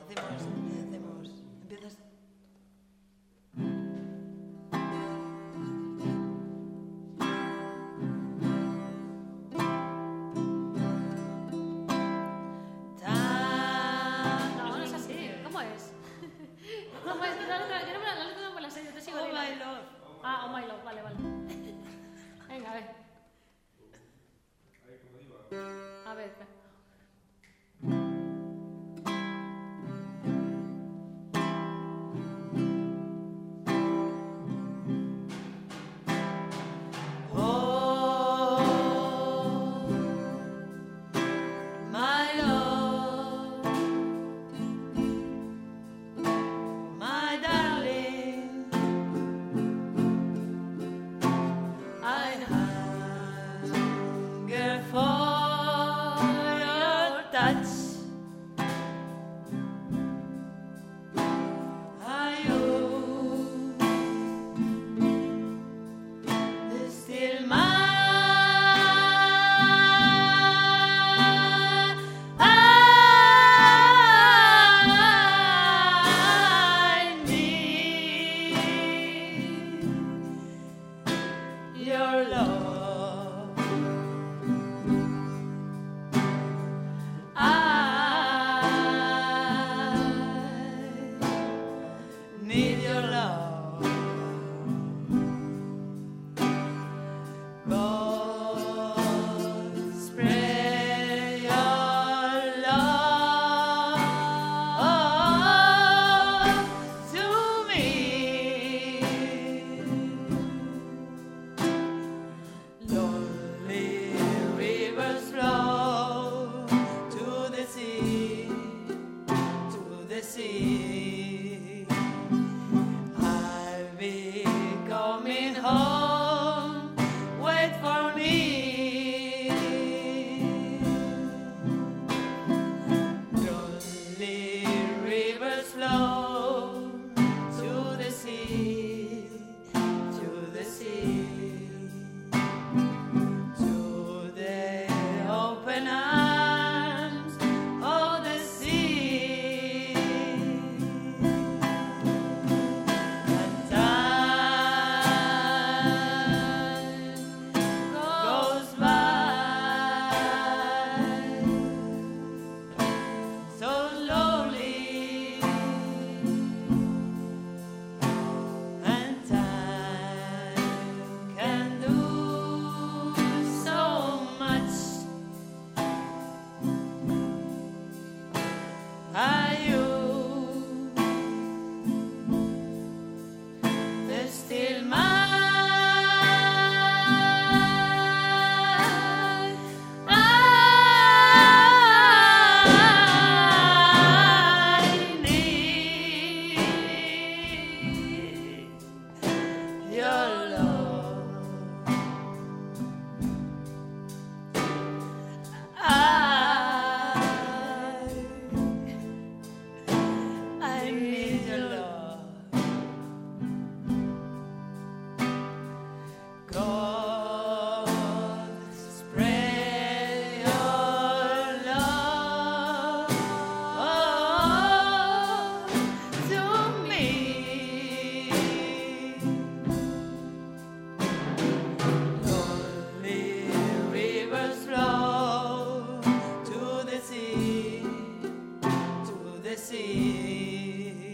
Hacemos, hacemos. Empiezas. see.